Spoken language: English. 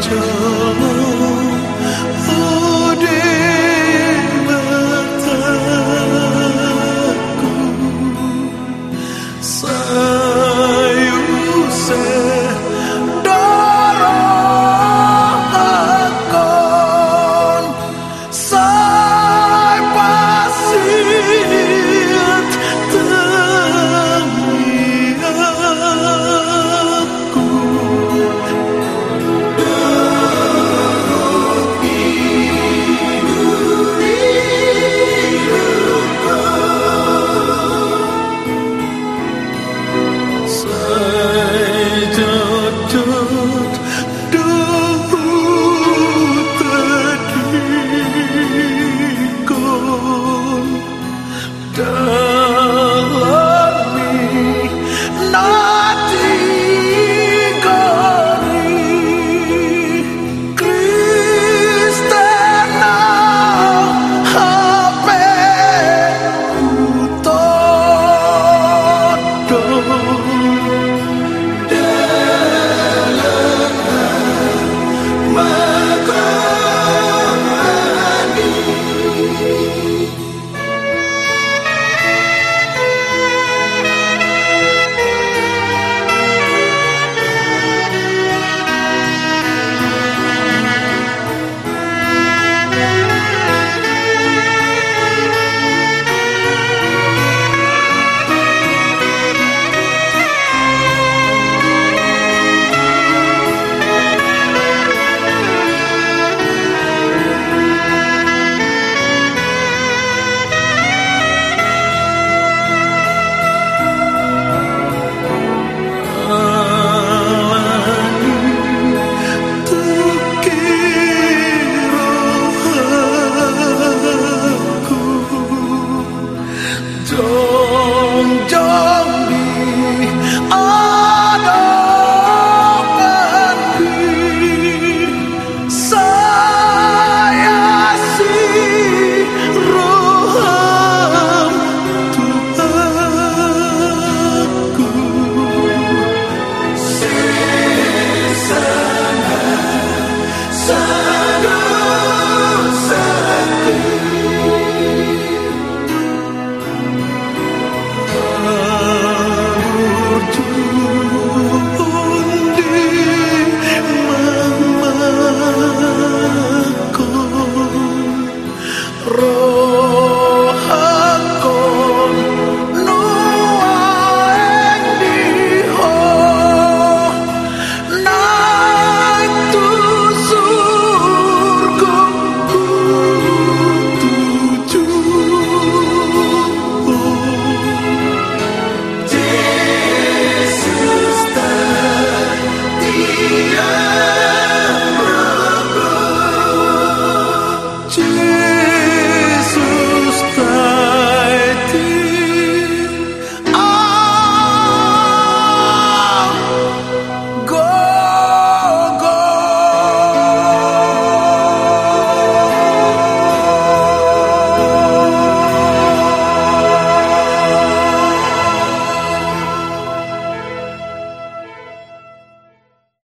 这 you. don't